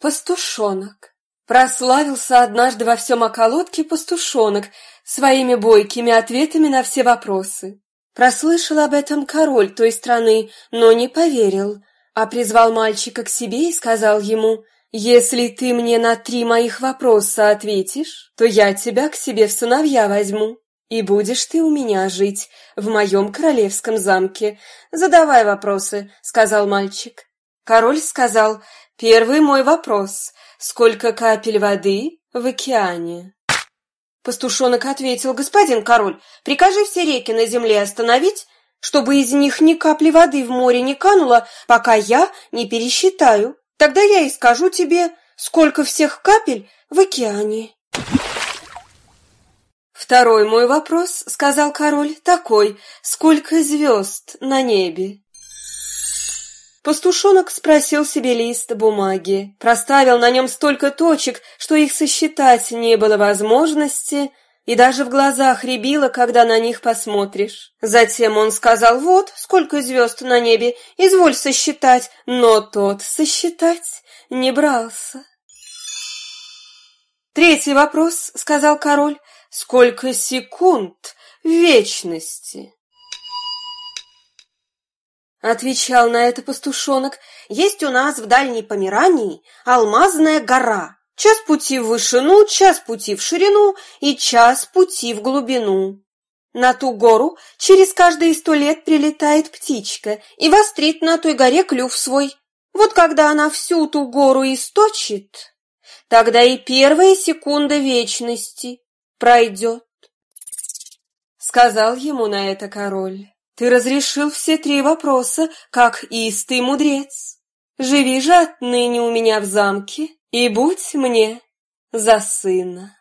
Пастушонок. Прославился однажды во всем околотке пастушонок своими бойкими ответами на все вопросы. Прослышал об этом король той страны, но не поверил, а призвал мальчика к себе и сказал ему, «Если ты мне на три моих вопроса ответишь, то я тебя к себе в сыновья возьму, и будешь ты у меня жить в моем королевском замке. Задавай вопросы», — сказал мальчик. Король сказал, «Первый мой вопрос. Сколько капель воды в океане?» Пастушонок ответил, «Господин король, прикажи все реки на земле остановить, чтобы из них ни капли воды в море не кануло, пока я не пересчитаю. Тогда я и скажу тебе, сколько всех капель в океане». «Второй мой вопрос, — сказал король, — такой, сколько звезд на небе?» Пастушонок спросил себе лист бумаги, проставил на нем столько точек, что их сосчитать не было возможности, и даже в глазах рябило, когда на них посмотришь. Затем он сказал, вот, сколько звезд на небе, изволь сосчитать, но тот сосчитать не брался. Третий вопрос, сказал король, сколько секунд в вечности? Отвечал на это пастушонок. Есть у нас в дальней Померании алмазная гора. Час пути в вышину, час пути в ширину и час пути в глубину. На ту гору через каждые сто лет прилетает птичка и вострит на той горе клюв свой. Вот когда она всю ту гору источит, тогда и первая секунда вечности пройдет. Сказал ему на это король. Ты разрешил все три вопроса, как истый мудрец. Живи же отныне у меня в замке и будь мне за сына.